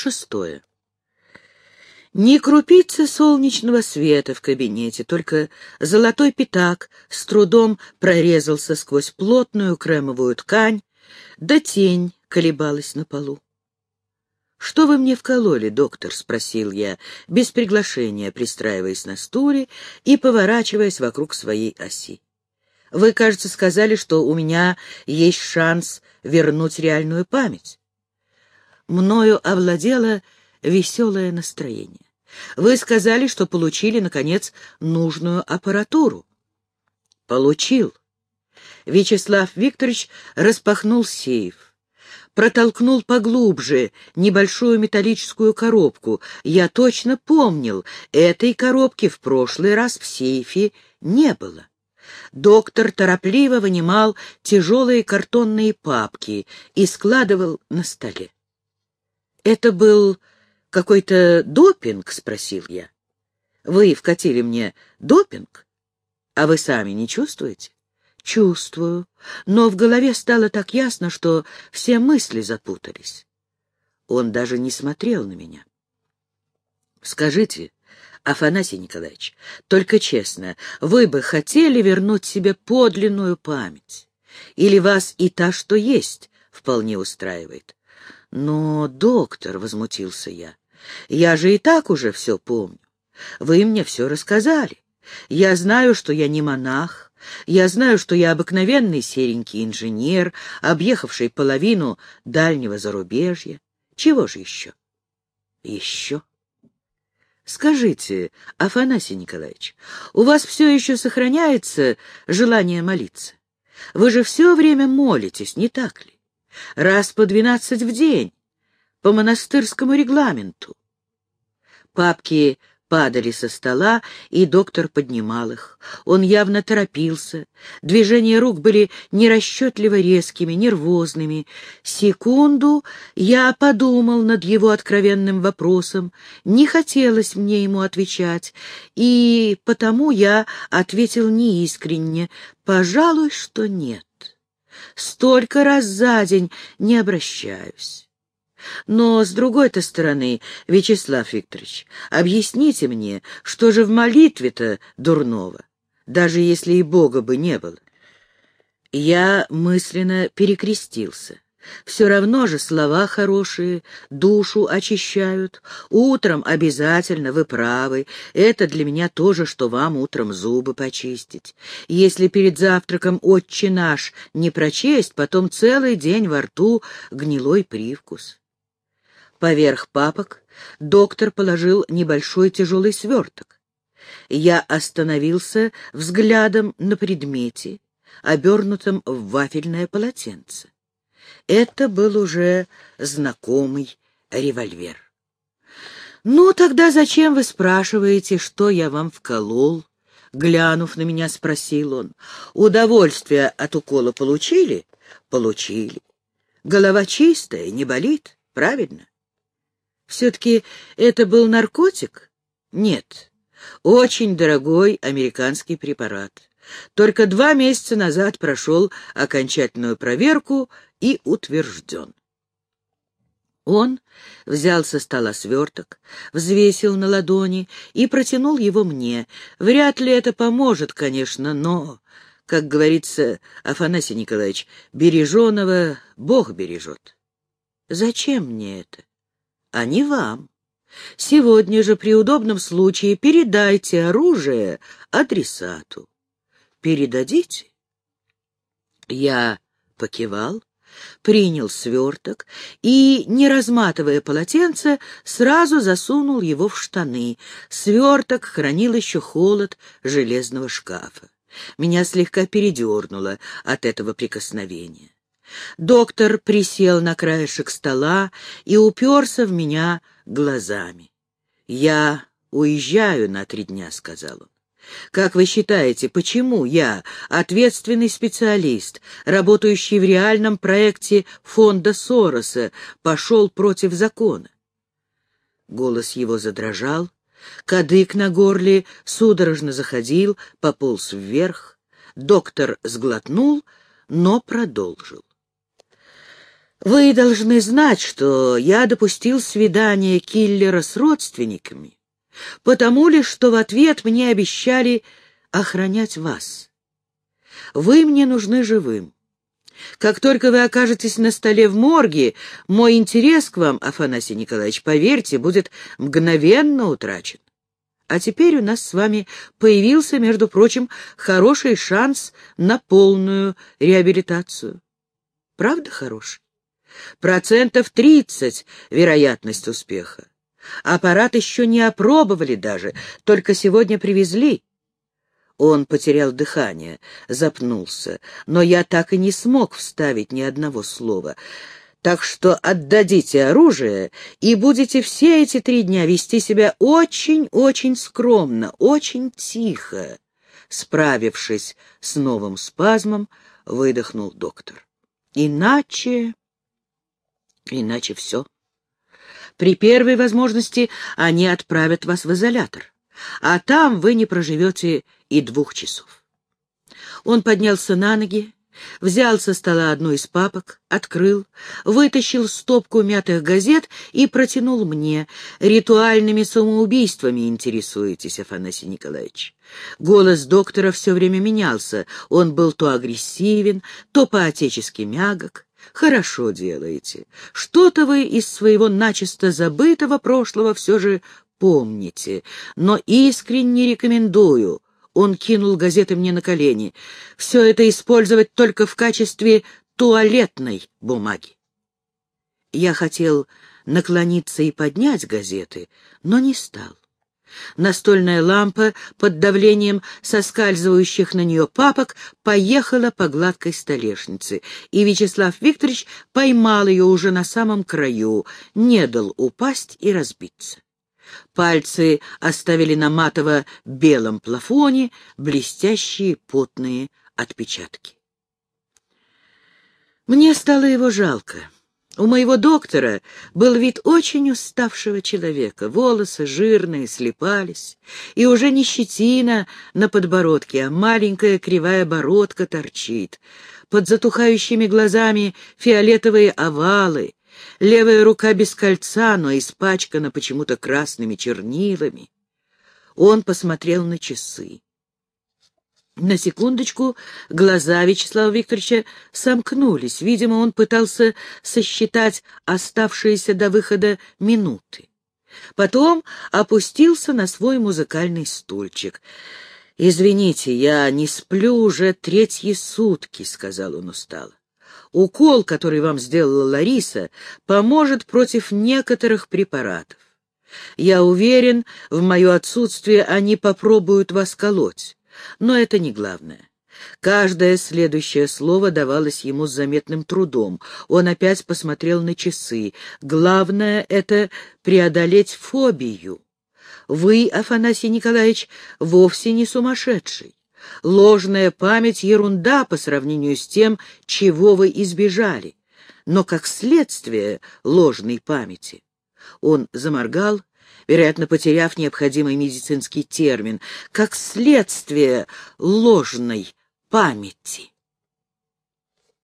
Шестое. Ни крупицы солнечного света в кабинете, только золотой пятак с трудом прорезался сквозь плотную кремовую ткань, да тень колебалась на полу. «Что вы мне вкололи, доктор?» — спросил я, без приглашения, пристраиваясь на стуле и поворачиваясь вокруг своей оси. «Вы, кажется, сказали, что у меня есть шанс вернуть реальную память». Мною овладело веселое настроение. Вы сказали, что получили, наконец, нужную аппаратуру. Получил. Вячеслав Викторович распахнул сейф, протолкнул поглубже небольшую металлическую коробку. Я точно помнил, этой коробки в прошлый раз в сейфе не было. Доктор торопливо вынимал тяжелые картонные папки и складывал на столе. Это был какой-то допинг, спросил я. Вы вкатили мне допинг, а вы сами не чувствуете? Чувствую, но в голове стало так ясно, что все мысли запутались. Он даже не смотрел на меня. Скажите, Афанасий Николаевич, только честно, вы бы хотели вернуть себе подлинную память? Или вас и та, что есть, вполне устраивает? «Но, доктор», — возмутился я, — «я же и так уже все помню. Вы мне все рассказали. Я знаю, что я не монах, я знаю, что я обыкновенный серенький инженер, объехавший половину дальнего зарубежья. Чего же еще? Еще? Скажите, Афанасий Николаевич, у вас все еще сохраняется желание молиться? Вы же все время молитесь, не так ли? Раз по двенадцать в день, по монастырскому регламенту. Папки падали со стола, и доктор поднимал их. Он явно торопился. Движения рук были нерасчетливо резкими, нервозными. Секунду я подумал над его откровенным вопросом. Не хотелось мне ему отвечать, и потому я ответил неискренне. Пожалуй, что нет столько раз за день не обращаюсь. Но, с другой-то стороны, Вячеслав Викторович, объясните мне, что же в молитве-то дурного, даже если и Бога бы не было? Я мысленно перекрестился. Все равно же слова хорошие, душу очищают. Утром обязательно, вы правы. Это для меня тоже, что вам утром зубы почистить. Если перед завтраком «Отче наш» не прочесть, потом целый день во рту гнилой привкус. Поверх папок доктор положил небольшой тяжелый сверток. Я остановился взглядом на предмете, обернутом в вафельное полотенце. Это был уже знакомый револьвер. «Ну, тогда зачем вы спрашиваете, что я вам вколол?» Глянув на меня, спросил он. «Удовольствие от укола получили?» «Получили. Голова чистая, не болит, правильно?» «Все-таки это был наркотик?» «Нет. Очень дорогой американский препарат. Только два месяца назад прошел окончательную проверку и утвержден. Он взял со стола сверток, взвесил на ладони и протянул его мне. Вряд ли это поможет, конечно, но, как говорится, Афанасий Николаевич, береженого Бог бережет. Зачем мне это? А не вам. Сегодня же при удобном случае передайте оружие адресату. Передадите? Я покивал, принял сверток и, не разматывая полотенце, сразу засунул его в штаны. Сверток хранил еще холод железного шкафа. Меня слегка передернуло от этого прикосновения. Доктор присел на краешек стола и уперся в меня глазами. «Я уезжаю на три дня», — сказал он. Как вы считаете, почему я, ответственный специалист, работающий в реальном проекте фонда Сороса, пошел против закона? Голос его задрожал, кадык на горле судорожно заходил, пополз вверх. Доктор сглотнул, но продолжил. Вы должны знать, что я допустил свидание киллера с родственниками, потому ли, что в ответ мне обещали охранять вас. Вы мне нужны живым. Как только вы окажетесь на столе в морге, мой интерес к вам, Афанасий Николаевич, поверьте, будет мгновенно утрачен. А теперь у нас с вами появился, между прочим, хороший шанс на полную реабилитацию. Правда хороший? Процентов тридцать вероятность успеха. Аппарат еще не опробовали даже, только сегодня привезли. Он потерял дыхание, запнулся, но я так и не смог вставить ни одного слова. Так что отдадите оружие и будете все эти три дня вести себя очень-очень скромно, очень тихо. Справившись с новым спазмом, выдохнул доктор. Иначе... Иначе все. При первой возможности они отправят вас в изолятор, а там вы не проживете и двух часов. Он поднялся на ноги, взял со стола одну из папок, открыл, вытащил стопку мятых газет и протянул мне. Ритуальными самоубийствами интересуетесь, Афанасий Николаевич. Голос доктора все время менялся. Он был то агрессивен, то по-отечески мягок. Хорошо делаете. Что-то вы из своего начисто забытого прошлого все же помните, но искренне рекомендую он кинул газеты мне на колени. Все это использовать только в качестве туалетной бумаги. Я хотел наклониться и поднять газеты, но не стал. Настольная лампа под давлением соскальзывающих на нее папок поехала по гладкой столешнице, и Вячеслав Викторович поймал ее уже на самом краю, не дал упасть и разбиться. Пальцы оставили на матово-белом плафоне блестящие потные отпечатки. Мне стало его жалко. У моего доктора был вид очень уставшего человека. Волосы жирные, слепались, и уже не щетина на подбородке, а маленькая кривая бородка торчит. Под затухающими глазами фиолетовые овалы, Левая рука без кольца, но испачкана почему-то красными чернилами. Он посмотрел на часы. На секундочку глаза Вячеслава Викторовича сомкнулись. Видимо, он пытался сосчитать оставшиеся до выхода минуты. Потом опустился на свой музыкальный стульчик. «Извините, я не сплю уже третьи сутки», — сказал он устало. Укол, который вам сделала Лариса, поможет против некоторых препаратов. Я уверен, в мое отсутствие они попробуют вас колоть. Но это не главное. Каждое следующее слово давалось ему с заметным трудом. Он опять посмотрел на часы. Главное — это преодолеть фобию. Вы, Афанасий Николаевич, вовсе не сумасшедший. Ложная память — ерунда по сравнению с тем, чего вы избежали. Но как следствие ложной памяти. Он заморгал, вероятно, потеряв необходимый медицинский термин, как следствие ложной памяти.